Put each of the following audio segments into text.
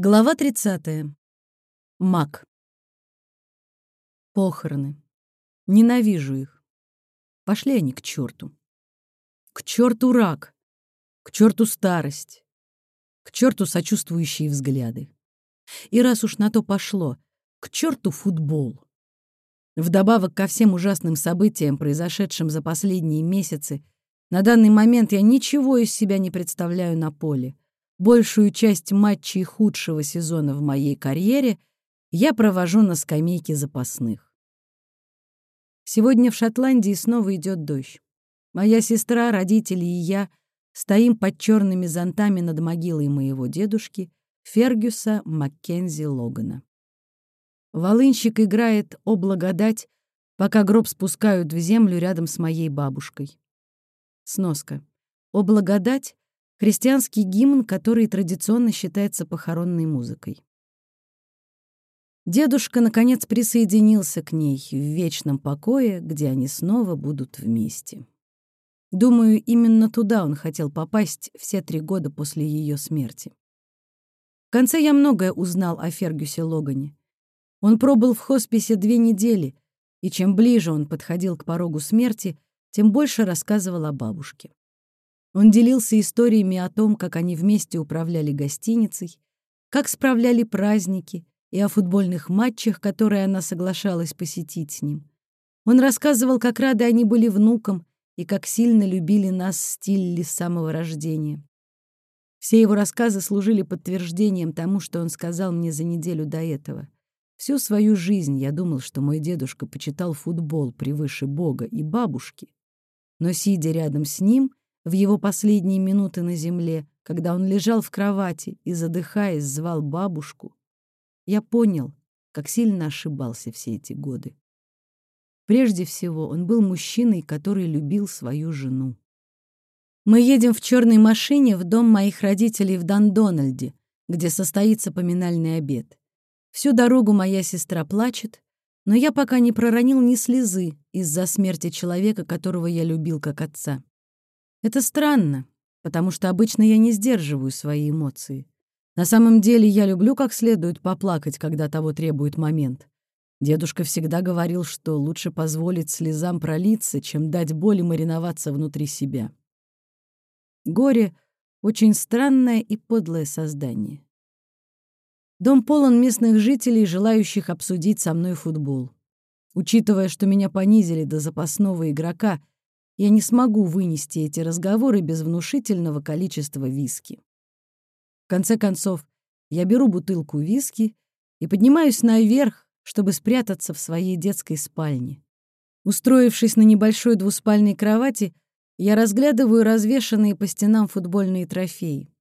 Глава 30. Мак. Похороны. Ненавижу их. Пошли они к черту. К черту рак. К черту старость. К черту сочувствующие взгляды. И раз уж на то пошло, к черту футбол. Вдобавок ко всем ужасным событиям, произошедшим за последние месяцы, на данный момент я ничего из себя не представляю на поле. Большую часть матчей худшего сезона в моей карьере я провожу на скамейке запасных. Сегодня в Шотландии снова идет дождь. Моя сестра, родители и я стоим под черными зонтами над могилой моего дедушки Фергюса Маккензи Логана. Волынщик играет «О благодать», пока гроб спускают в землю рядом с моей бабушкой. Сноска. «О благодать» Христианский гимн, который традиционно считается похоронной музыкой. Дедушка, наконец, присоединился к ней в вечном покое, где они снова будут вместе. Думаю, именно туда он хотел попасть все три года после ее смерти. В конце я многое узнал о Фергюсе Логане. Он пробыл в хосписе две недели, и чем ближе он подходил к порогу смерти, тем больше рассказывал о бабушке. Он делился историями о том, как они вместе управляли гостиницей, как справляли праздники и о футбольных матчах, которые она соглашалась посетить с ним. Он рассказывал, как рады они были внукам и как сильно любили нас с Тилли с самого рождения. Все его рассказы служили подтверждением тому, что он сказал мне за неделю до этого. Всю свою жизнь я думал, что мой дедушка почитал футбол превыше Бога и бабушки. Но, сидя рядом с ним, в его последние минуты на земле, когда он лежал в кровати и, задыхаясь, звал бабушку, я понял, как сильно ошибался все эти годы. Прежде всего, он был мужчиной, который любил свою жену. Мы едем в черной машине в дом моих родителей в Дандональде, где состоится поминальный обед. Всю дорогу моя сестра плачет, но я пока не проронил ни слезы из-за смерти человека, которого я любил как отца. Это странно, потому что обычно я не сдерживаю свои эмоции. На самом деле я люблю как следует поплакать, когда того требует момент. Дедушка всегда говорил, что лучше позволить слезам пролиться, чем дать боли мариноваться внутри себя. Горе — очень странное и подлое создание. Дом полон местных жителей, желающих обсудить со мной футбол. Учитывая, что меня понизили до запасного игрока — я не смогу вынести эти разговоры без внушительного количества виски. В конце концов, я беру бутылку виски и поднимаюсь наверх, чтобы спрятаться в своей детской спальне. Устроившись на небольшой двуспальной кровати, я разглядываю развешанные по стенам футбольные трофеи.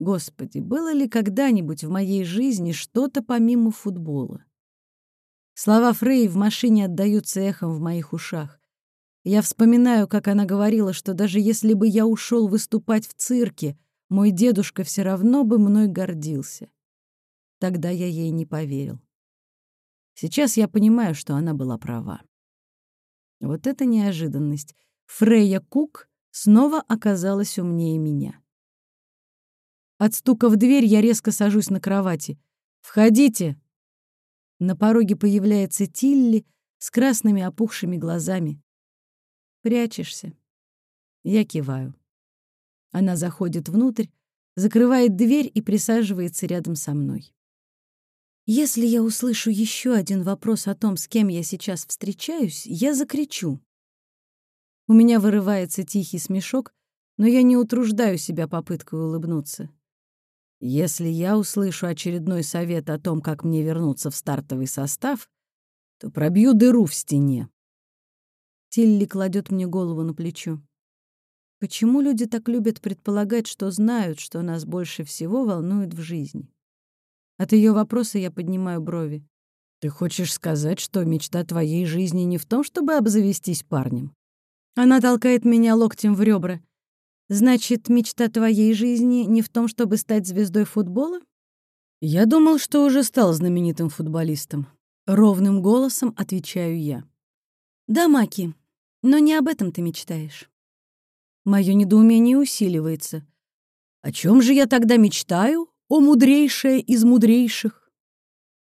Господи, было ли когда-нибудь в моей жизни что-то помимо футбола? Слова Фрей в машине отдаются эхом в моих ушах. Я вспоминаю, как она говорила, что даже если бы я ушел выступать в цирке, мой дедушка все равно бы мной гордился. Тогда я ей не поверил. Сейчас я понимаю, что она была права. Вот это неожиданность. Фрейя Кук снова оказалась умнее меня. От стука в дверь я резко сажусь на кровати. «Входите!» На пороге появляется Тилли с красными опухшими глазами. Прячешься. Я киваю. Она заходит внутрь, закрывает дверь и присаживается рядом со мной. Если я услышу еще один вопрос о том, с кем я сейчас встречаюсь, я закричу. У меня вырывается тихий смешок, но я не утруждаю себя попыткой улыбнуться. Если я услышу очередной совет о том, как мне вернуться в стартовый состав, то пробью дыру в стене. Тилли кладет мне голову на плечо. Почему люди так любят предполагать, что знают, что нас больше всего волнует в жизни? От ее вопроса я поднимаю брови. Ты хочешь сказать, что мечта твоей жизни не в том, чтобы обзавестись парнем? Она толкает меня локтем в ребра. Значит, мечта твоей жизни не в том, чтобы стать звездой футбола? Я думал, что уже стал знаменитым футболистом. Ровным голосом отвечаю я. Да, Маки, но не об этом ты мечтаешь. Мое недоумение усиливается. О чем же я тогда мечтаю? о мудрейшая из мудрейших!»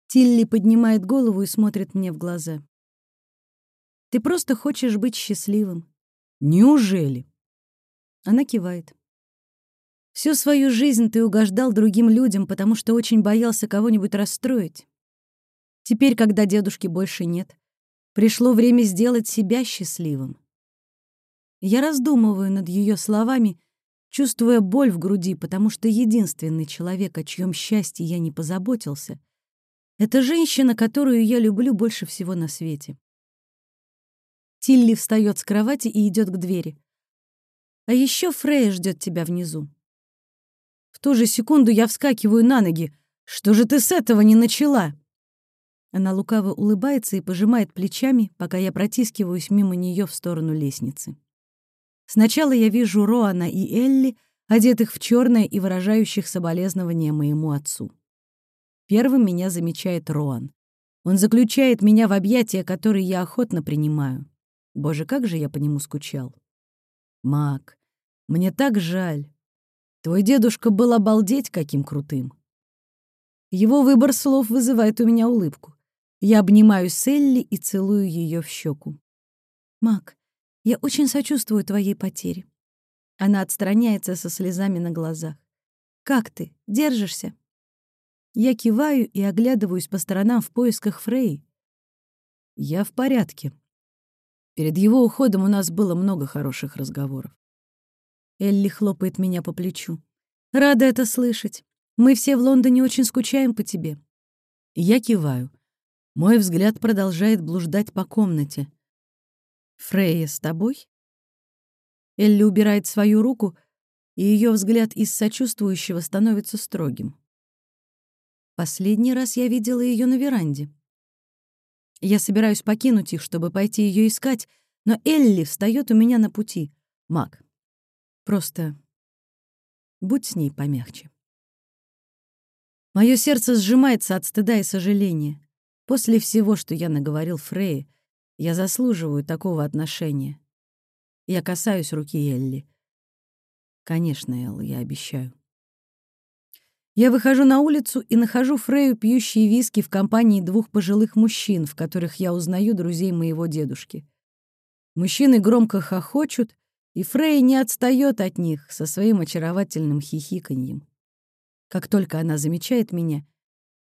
Тилли поднимает голову и смотрит мне в глаза. «Ты просто хочешь быть счастливым». «Неужели?» Она кивает. Всю свою жизнь ты угождал другим людям, потому что очень боялся кого-нибудь расстроить. Теперь, когда дедушки больше нет, пришло время сделать себя счастливым. Я раздумываю над ее словами, чувствуя боль в груди, потому что единственный человек, о чьем счастье я не позаботился, это женщина, которую я люблю больше всего на свете. Тилли встает с кровати и идет к двери. А еще Фрея ждет тебя внизу. В ту же секунду я вскакиваю на ноги. «Что же ты с этого не начала?» Она лукаво улыбается и пожимает плечами, пока я протискиваюсь мимо нее в сторону лестницы. Сначала я вижу Роана и Элли, одетых в черное и выражающих соболезнования моему отцу. Первым меня замечает Роан. Он заключает меня в объятия, которые я охотно принимаю. Боже, как же я по нему скучал. Мак, мне так жаль. Твой дедушка был обалдеть каким крутым. Его выбор слов вызывает у меня улыбку. Я обнимаю Селли и целую ее в щеку. «Мак, я очень сочувствую твоей потере». Она отстраняется со слезами на глазах. «Как ты? Держишься?» Я киваю и оглядываюсь по сторонам в поисках Фрей. «Я в порядке». Перед его уходом у нас было много хороших разговоров. Элли хлопает меня по плечу. «Рада это слышать. Мы все в Лондоне очень скучаем по тебе». Я киваю. Мой взгляд продолжает блуждать по комнате. «Фрейя с тобой?» Элли убирает свою руку, и ее взгляд из сочувствующего становится строгим. Последний раз я видела ее на веранде. Я собираюсь покинуть их, чтобы пойти ее искать, но Элли встает у меня на пути. Мак, Просто будь с ней помягче. Мое сердце сжимается от стыда и сожаления. После всего, что я наговорил Фрейе, я заслуживаю такого отношения. Я касаюсь руки Элли. Конечно, Эл, я обещаю. Я выхожу на улицу и нахожу Фрею, пьющие виски в компании двух пожилых мужчин, в которых я узнаю друзей моего дедушки. Мужчины громко хохочут, и Фрей не отстает от них со своим очаровательным хихиканьем. Как только она замечает меня,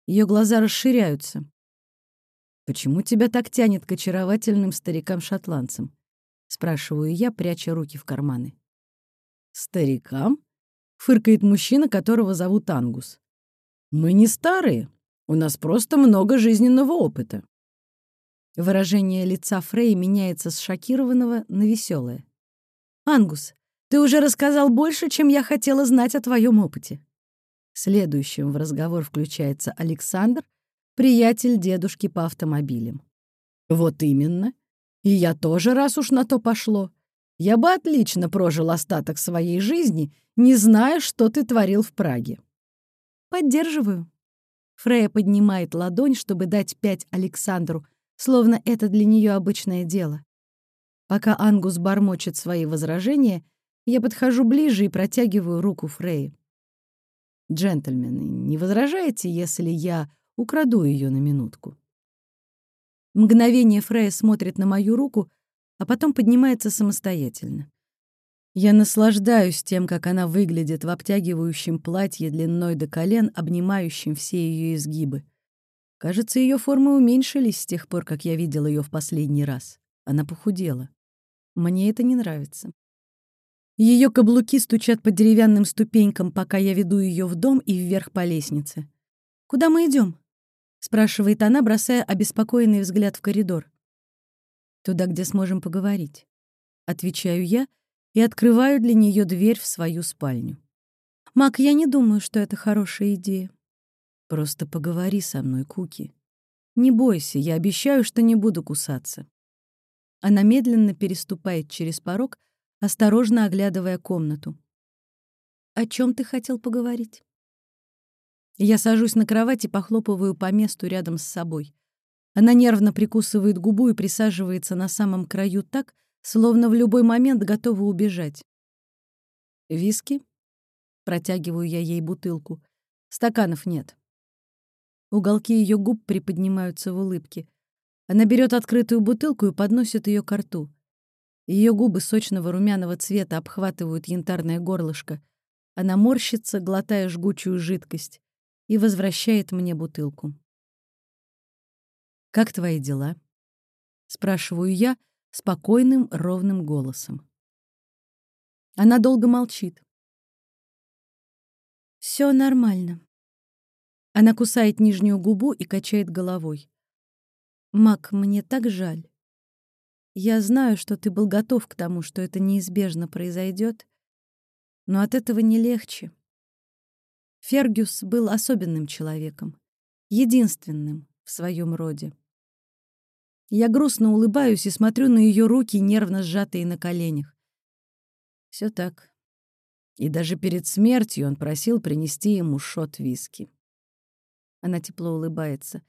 ее глаза расширяются. «Почему тебя так тянет к очаровательным старикам-шотландцам?» — спрашиваю я, пряча руки в карманы. «Старикам?» — фыркает мужчина, которого зовут Ангус. «Мы не старые. У нас просто много жизненного опыта». Выражение лица Фрей меняется с шокированного на веселое. «Ангус, ты уже рассказал больше, чем я хотела знать о твоем опыте». Следующим в разговор включается Александр, приятель дедушки по автомобилям. «Вот именно. И я тоже, раз уж на то пошло. Я бы отлично прожил остаток своей жизни, не зная, что ты творил в Праге». «Поддерживаю». Фрея поднимает ладонь, чтобы дать пять Александру, словно это для нее обычное дело. Пока Ангус бормочет свои возражения, я подхожу ближе и протягиваю руку Фрей. «Джентльмены, не возражаете, если я украду ее на минутку?» Мгновение Фрея смотрит на мою руку, а потом поднимается самостоятельно. Я наслаждаюсь тем, как она выглядит в обтягивающем платье длиной до колен, обнимающем все ее изгибы. Кажется, ее формы уменьшились с тех пор, как я видел ее в последний раз. Она похудела. Мне это не нравится. Ее каблуки стучат по деревянным ступенькам, пока я веду ее в дом и вверх по лестнице. «Куда мы идем? Спрашивает она, бросая обеспокоенный взгляд в коридор. «Туда, где сможем поговорить». Отвечаю я и открываю для нее дверь в свою спальню. «Мак, я не думаю, что это хорошая идея». «Просто поговори со мной, Куки. Не бойся, я обещаю, что не буду кусаться». Она медленно переступает через порог, осторожно оглядывая комнату. «О чем ты хотел поговорить?» Я сажусь на кровать и похлопываю по месту рядом с собой. Она нервно прикусывает губу и присаживается на самом краю так, словно в любой момент готова убежать. «Виски?» — протягиваю я ей бутылку. Стаканов нет. Уголки ее губ приподнимаются в улыбке. Она берет открытую бутылку и подносит ее к рту. Ее губы сочного румяного цвета обхватывают янтарное горлышко. Она морщится, глотая жгучую жидкость, и возвращает мне бутылку. «Как твои дела?» — спрашиваю я спокойным, ровным голосом. Она долго молчит. Все нормально». Она кусает нижнюю губу и качает головой. «Мак, мне так жаль. Я знаю, что ты был готов к тому, что это неизбежно произойдет, но от этого не легче. Фергюс был особенным человеком, единственным в своем роде. Я грустно улыбаюсь и смотрю на ее руки, нервно сжатые на коленях. Все так. И даже перед смертью он просил принести ему шот виски. Она тепло улыбается.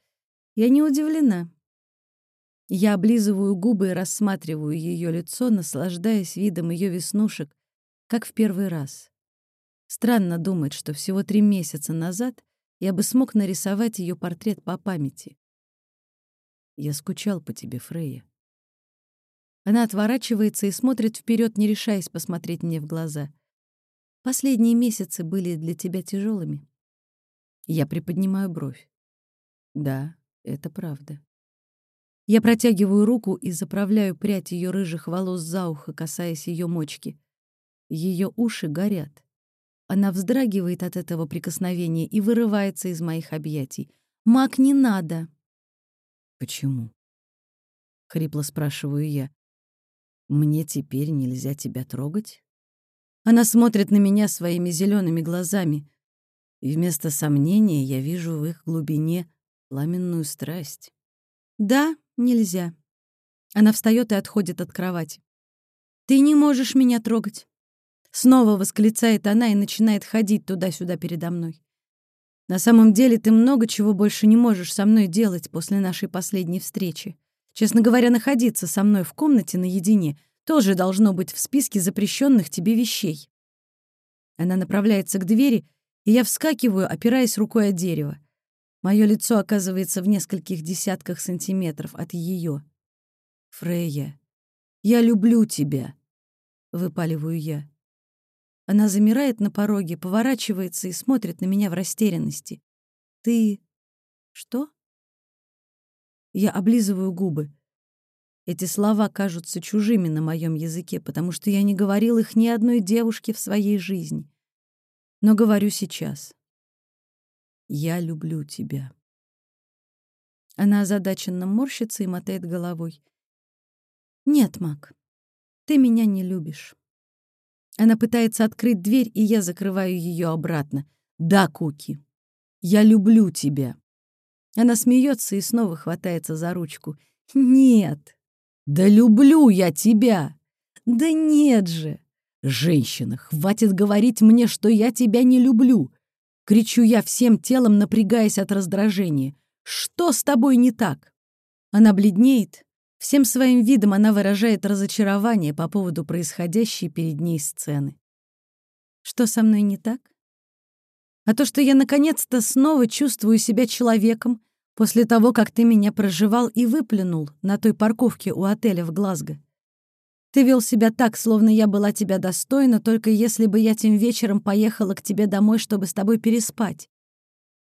Я не удивлена. Я облизываю губы и рассматриваю ее лицо, наслаждаясь видом ее веснушек, как в первый раз. Странно думать, что всего три месяца назад я бы смог нарисовать ее портрет по памяти. Я скучал по тебе, Фрейя. Она отворачивается и смотрит вперед, не решаясь посмотреть мне в глаза. Последние месяцы были для тебя тяжелыми. Я приподнимаю бровь. Да, это правда. Я протягиваю руку и заправляю прядь ее рыжих волос за ухо, касаясь ее мочки. Ее уши горят. Она вздрагивает от этого прикосновения и вырывается из моих объятий. «Мак, не надо!» «Почему?» — хрипло спрашиваю я. «Мне теперь нельзя тебя трогать?» Она смотрит на меня своими зелеными глазами, и вместо сомнения я вижу в их глубине пламенную страсть. «Да, нельзя». Она встает и отходит от кровати. «Ты не можешь меня трогать». Снова восклицает она и начинает ходить туда-сюда передо мной. «На самом деле ты много чего больше не можешь со мной делать после нашей последней встречи. Честно говоря, находиться со мной в комнате наедине тоже должно быть в списке запрещенных тебе вещей». Она направляется к двери, и я вскакиваю, опираясь рукой о дерево. Мое лицо оказывается в нескольких десятках сантиметров от ее. «Фрейя, я люблю тебя», — выпаливаю я. Она замирает на пороге, поворачивается и смотрит на меня в растерянности. «Ты... что?» Я облизываю губы. Эти слова кажутся чужими на моем языке, потому что я не говорил их ни одной девушке в своей жизни. Но говорю сейчас. Я люблю тебя. Она озадаченно морщится и мотает головой. Нет, Мак, ты меня не любишь. Она пытается открыть дверь, и я закрываю ее обратно. Да, Куки, я люблю тебя. Она смеется и снова хватается за ручку. Нет. Да люблю я тебя. Да нет же. Женщина, хватит говорить мне, что я тебя не люблю. Кричу я всем телом, напрягаясь от раздражения. «Что с тобой не так?» Она бледнеет. Всем своим видом она выражает разочарование по поводу происходящей перед ней сцены. Что со мной не так? А то, что я наконец-то снова чувствую себя человеком после того, как ты меня проживал и выплюнул на той парковке у отеля в Глазго. Ты вел себя так, словно я была тебя достойна, только если бы я тем вечером поехала к тебе домой, чтобы с тобой переспать.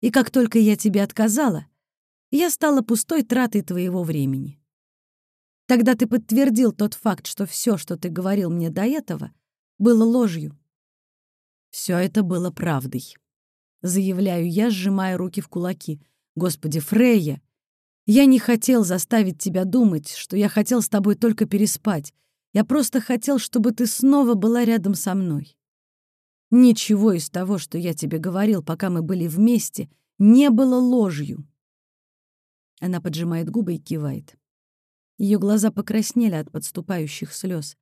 И как только я тебе отказала, я стала пустой тратой твоего времени. Тогда ты подтвердил тот факт, что все, что ты говорил мне до этого, было ложью. Все это было правдой. Заявляю я, сжимая руки в кулаки. Господи, Фрейя, я не хотел заставить тебя думать, что я хотел с тобой только переспать, я просто хотел, чтобы ты снова была рядом со мной. Ничего из того, что я тебе говорил, пока мы были вместе, не было ложью. Она поджимает губы и кивает. Ее глаза покраснели от подступающих слез.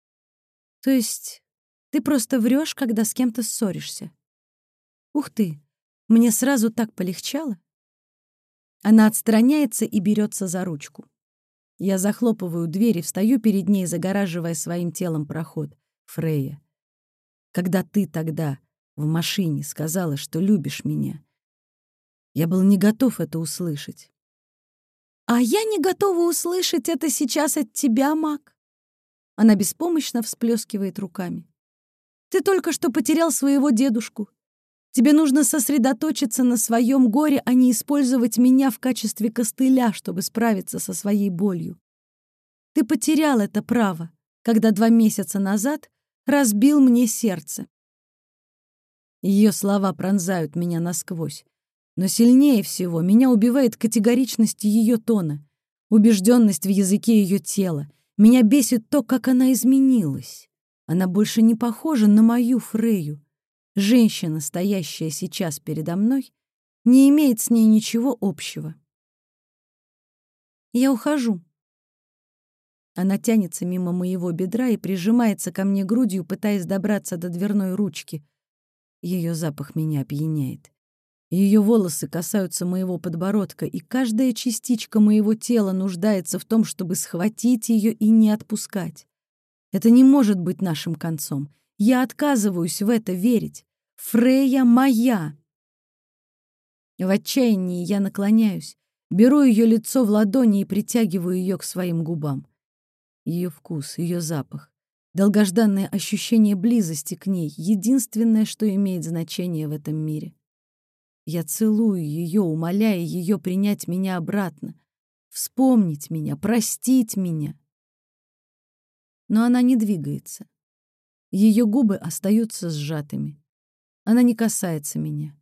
То есть ты просто врешь, когда с кем-то ссоришься? Ух ты, мне сразу так полегчало. Она отстраняется и берется за ручку. Я захлопываю дверь и встаю перед ней, загораживая своим телом проход. Фрея, когда ты тогда в машине сказала, что любишь меня, Я был не готов это услышать. «А я не готова услышать это сейчас от тебя, Мак!» Она беспомощно всплескивает руками. «Ты только что потерял своего дедушку. Тебе нужно сосредоточиться на своем горе, а не использовать меня в качестве костыля, чтобы справиться со своей болью. Ты потерял это право, когда два месяца назад разбил мне сердце. Ее слова пронзают меня насквозь. Но сильнее всего меня убивает категоричность ее тона, убежденность в языке ее тела. Меня бесит то, как она изменилась. Она больше не похожа на мою Фрею. Женщина, стоящая сейчас передо мной, не имеет с ней ничего общего. Я ухожу. Она тянется мимо моего бедра и прижимается ко мне грудью, пытаясь добраться до дверной ручки. Ее запах меня опьяняет. Ее волосы касаются моего подбородка, и каждая частичка моего тела нуждается в том, чтобы схватить ее и не отпускать. Это не может быть нашим концом. Я отказываюсь в это верить. Фрея моя. В отчаянии я наклоняюсь, беру ее лицо в ладони и притягиваю ее к своим губам. Ее вкус, ее запах, долгожданное ощущение близости к ней — единственное, что имеет значение в этом мире. Я целую ее, умоляя ее принять меня обратно, вспомнить меня, простить меня. Но она не двигается. Ее губы остаются сжатыми. Она не касается меня.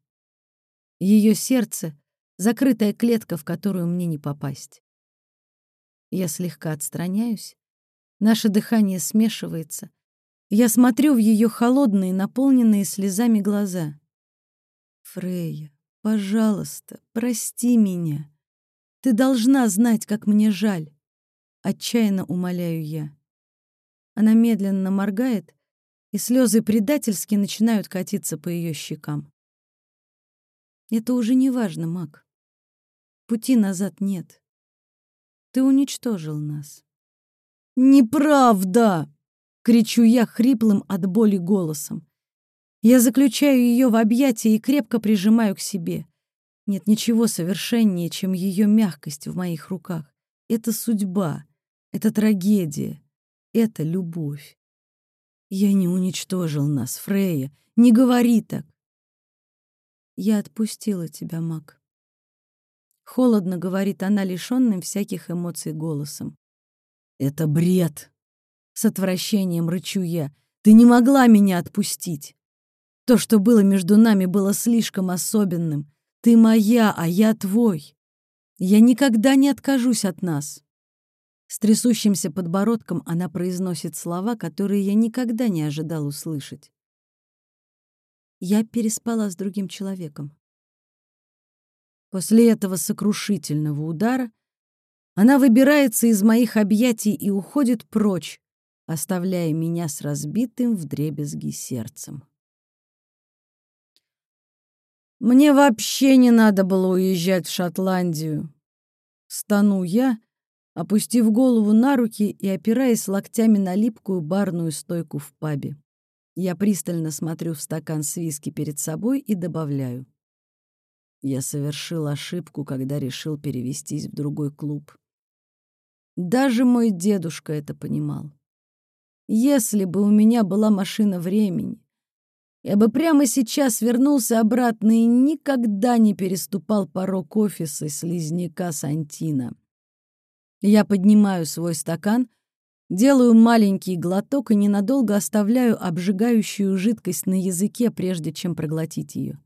Ее сердце — закрытая клетка, в которую мне не попасть. Я слегка отстраняюсь. Наше дыхание смешивается. Я смотрю в ее холодные, наполненные слезами глаза. Фрея, пожалуйста, прости меня. Ты должна знать, как мне жаль. Отчаянно умоляю я. Она медленно моргает, и слезы предательски начинают катиться по ее щекам. Это уже не важно, Мак. Пути назад нет. Ты уничтожил нас. «Неправда!» — кричу я хриплым от боли голосом. Я заключаю ее в объятия и крепко прижимаю к себе. Нет ничего совершеннее, чем ее мягкость в моих руках. Это судьба, это трагедия, это любовь. Я не уничтожил нас, Фрея. Не говори так. Я отпустила тебя, Мак. Холодно говорит она, лишённым всяких эмоций голосом. Это бред. С отвращением рычу я. Ты не могла меня отпустить. То, что было между нами, было слишком особенным. Ты моя, а я твой. Я никогда не откажусь от нас. С трясущимся подбородком она произносит слова, которые я никогда не ожидал услышать. Я переспала с другим человеком. После этого сокрушительного удара она выбирается из моих объятий и уходит прочь, оставляя меня с разбитым вдребезги сердцем. Мне вообще не надо было уезжать в Шотландию. Стану я, опустив голову на руки и опираясь локтями на липкую барную стойку в пабе. Я пристально смотрю в стакан с виски перед собой и добавляю. Я совершил ошибку, когда решил перевестись в другой клуб. Даже мой дедушка это понимал. Если бы у меня была машина времени, я бы прямо сейчас вернулся обратно и никогда не переступал порог офиса слизняка Сантина. Я поднимаю свой стакан, делаю маленький глоток и ненадолго оставляю обжигающую жидкость на языке, прежде чем проглотить ее.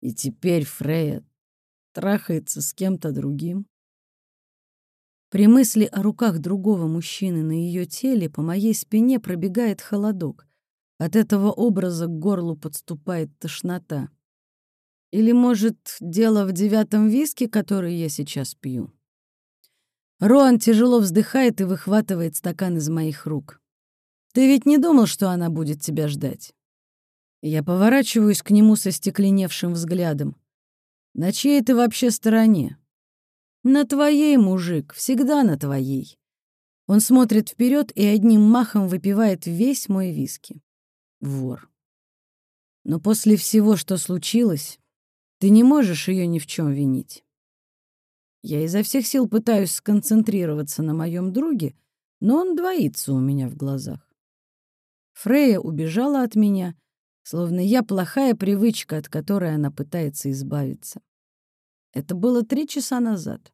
И теперь Фрея трахается с кем-то другим. При мысли о руках другого мужчины на ее теле по моей спине пробегает холодок. От этого образа к горлу подступает тошнота. Или, может, дело в девятом виске, который я сейчас пью? Роан тяжело вздыхает и выхватывает стакан из моих рук. «Ты ведь не думал, что она будет тебя ждать?» Я поворачиваюсь к нему со стекленевшим взглядом. «На чьей ты вообще стороне?» «На твоей, мужик, всегда на твоей». Он смотрит вперед и одним махом выпивает весь мой виски. Вор. Но после всего, что случилось, Ты не можешь ее ни в чем винить. Я изо всех сил пытаюсь сконцентрироваться на моем друге, но он двоится у меня в глазах. Фрея убежала от меня, словно я плохая привычка, от которой она пытается избавиться. Это было три часа назад.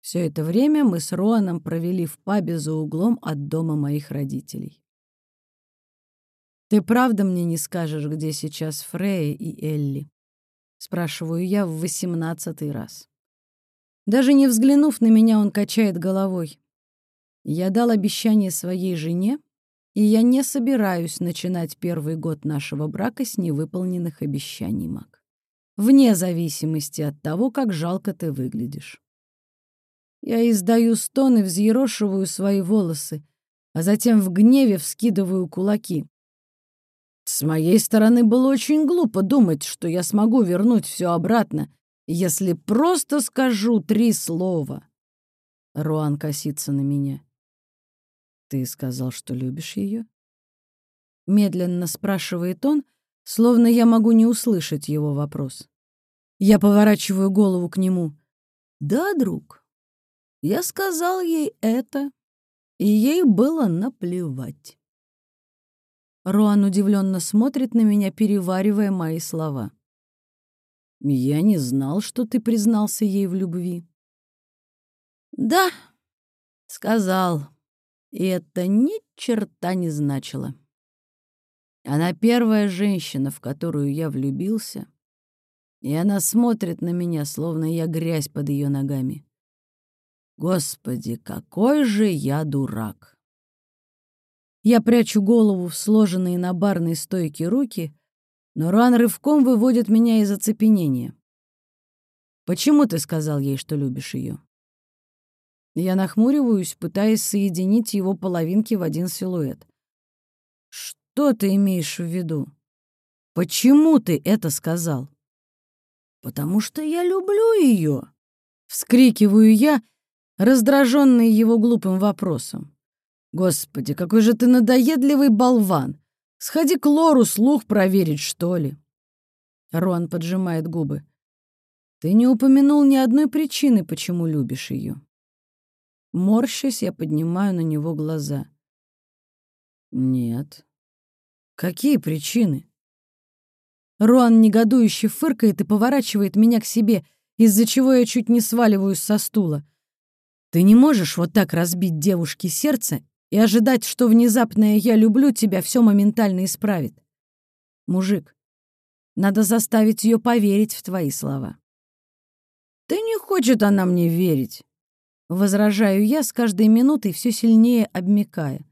Все это время мы с Роаном провели в пабе за углом от дома моих родителей. «Ты правда мне не скажешь, где сейчас Фрея и Элли?» — спрашиваю я в восемнадцатый раз. Даже не взглянув на меня, он качает головой. Я дал обещание своей жене, и я не собираюсь начинать первый год нашего брака с невыполненных обещаний, Мак. Вне зависимости от того, как жалко ты выглядишь. Я издаю стон и взъерошиваю свои волосы, а затем в гневе вскидываю кулаки. С моей стороны было очень глупо думать, что я смогу вернуть все обратно, если просто скажу три слова. Руан косится на меня. «Ты сказал, что любишь ее?» Медленно спрашивает он, словно я могу не услышать его вопрос. Я поворачиваю голову к нему. «Да, друг, я сказал ей это, и ей было наплевать». Руан удивленно смотрит на меня, переваривая мои слова. «Я не знал, что ты признался ей в любви». «Да», — сказал, и это ни черта не значило. Она первая женщина, в которую я влюбился, и она смотрит на меня, словно я грязь под ее ногами. Господи, какой же я дурак! Я прячу голову в сложенные на барной стойке руки, но Руан рывком выводит меня из оцепенения. «Почему ты сказал ей, что любишь ее? Я нахмуриваюсь, пытаясь соединить его половинки в один силуэт. «Что ты имеешь в виду? Почему ты это сказал?» «Потому что я люблю ее!» — вскрикиваю я, раздраженный его глупым вопросом. «Господи, какой же ты надоедливый болван! Сходи к Лору слух проверить, что ли!» Рон поджимает губы. «Ты не упомянул ни одной причины, почему любишь ее. Морщась, я поднимаю на него глаза. Нет. Какие причины? Руан негодующе фыркает и поворачивает меня к себе, из-за чего я чуть не сваливаюсь со стула. Ты не можешь вот так разбить девушке сердце и ожидать, что внезапное «я люблю тебя» все моментально исправит. Мужик, надо заставить ее поверить в твои слова. Да не хочет она мне верить. Возражаю я с каждой минутой все сильнее обмикая.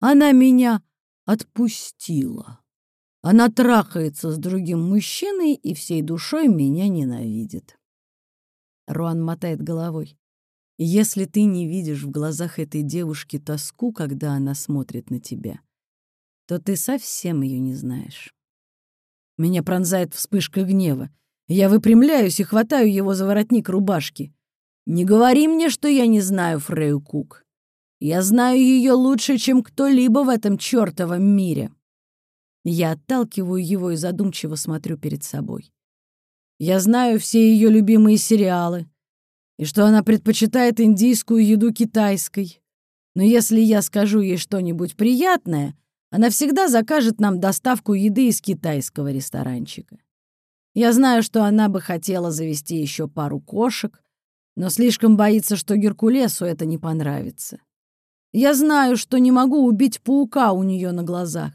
Она меня отпустила. Она трахается с другим мужчиной и всей душой меня ненавидит. Руан мотает головой. Если ты не видишь в глазах этой девушки тоску, когда она смотрит на тебя, то ты совсем ее не знаешь. Меня пронзает вспышка гнева. Я выпрямляюсь и хватаю его за воротник рубашки. Не говори мне, что я не знаю Фрею Кук. Я знаю ее лучше, чем кто-либо в этом чертовом мире. Я отталкиваю его и задумчиво смотрю перед собой. Я знаю все ее любимые сериалы, и что она предпочитает индийскую еду китайской. Но если я скажу ей что-нибудь приятное, она всегда закажет нам доставку еды из китайского ресторанчика. Я знаю, что она бы хотела завести еще пару кошек, но слишком боится, что Геркулесу это не понравится. Я знаю, что не могу убить паука у нее на глазах,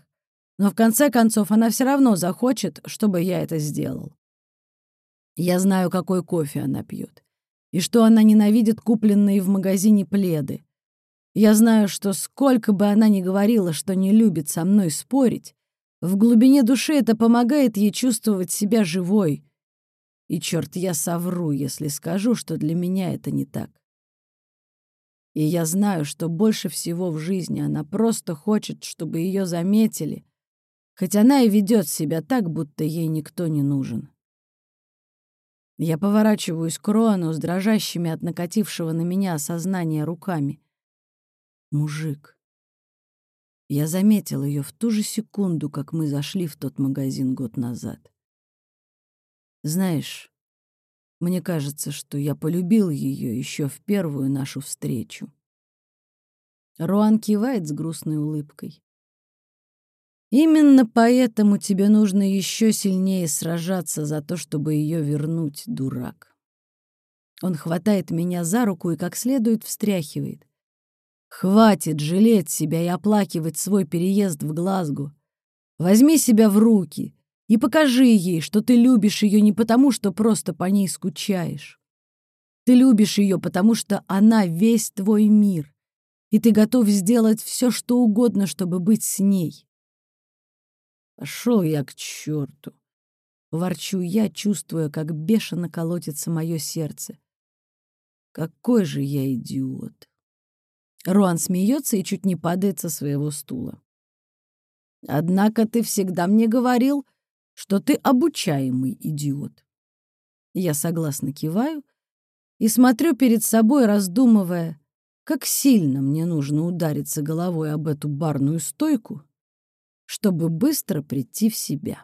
но в конце концов она все равно захочет, чтобы я это сделал. Я знаю, какой кофе она пьет, и что она ненавидит купленные в магазине пледы. Я знаю, что сколько бы она ни говорила, что не любит со мной спорить, в глубине души это помогает ей чувствовать себя живой, и, черт, я совру, если скажу, что для меня это не так. И я знаю, что больше всего в жизни она просто хочет, чтобы ее заметили, хоть она и ведет себя так, будто ей никто не нужен. Я поворачиваюсь к Роану с дрожащими от накатившего на меня осознания руками. Мужик. Я заметил ее в ту же секунду, как мы зашли в тот магазин год назад. Знаешь, мне кажется, что я полюбил ее еще в первую нашу встречу. Руан кивает с грустной улыбкой. Именно поэтому тебе нужно еще сильнее сражаться за то, чтобы ее вернуть, дурак. Он хватает меня за руку и как следует встряхивает. Хватит жалеть себя и оплакивать свой переезд в Глазго. Возьми себя в руки и покажи ей, что ты любишь ее не потому, что просто по ней скучаешь. Ты любишь ее, потому что она весь твой мир, и ты готов сделать все, что угодно, чтобы быть с ней. Пошел я к черту. Ворчу я, чувствуя, как бешено колотится мое сердце. Какой же я идиот. Руан смеется и чуть не падает со своего стула. Однако ты всегда мне говорил, что ты обучаемый идиот. Я согласно киваю и смотрю перед собой, раздумывая, как сильно мне нужно удариться головой об эту барную стойку, чтобы быстро прийти в себя.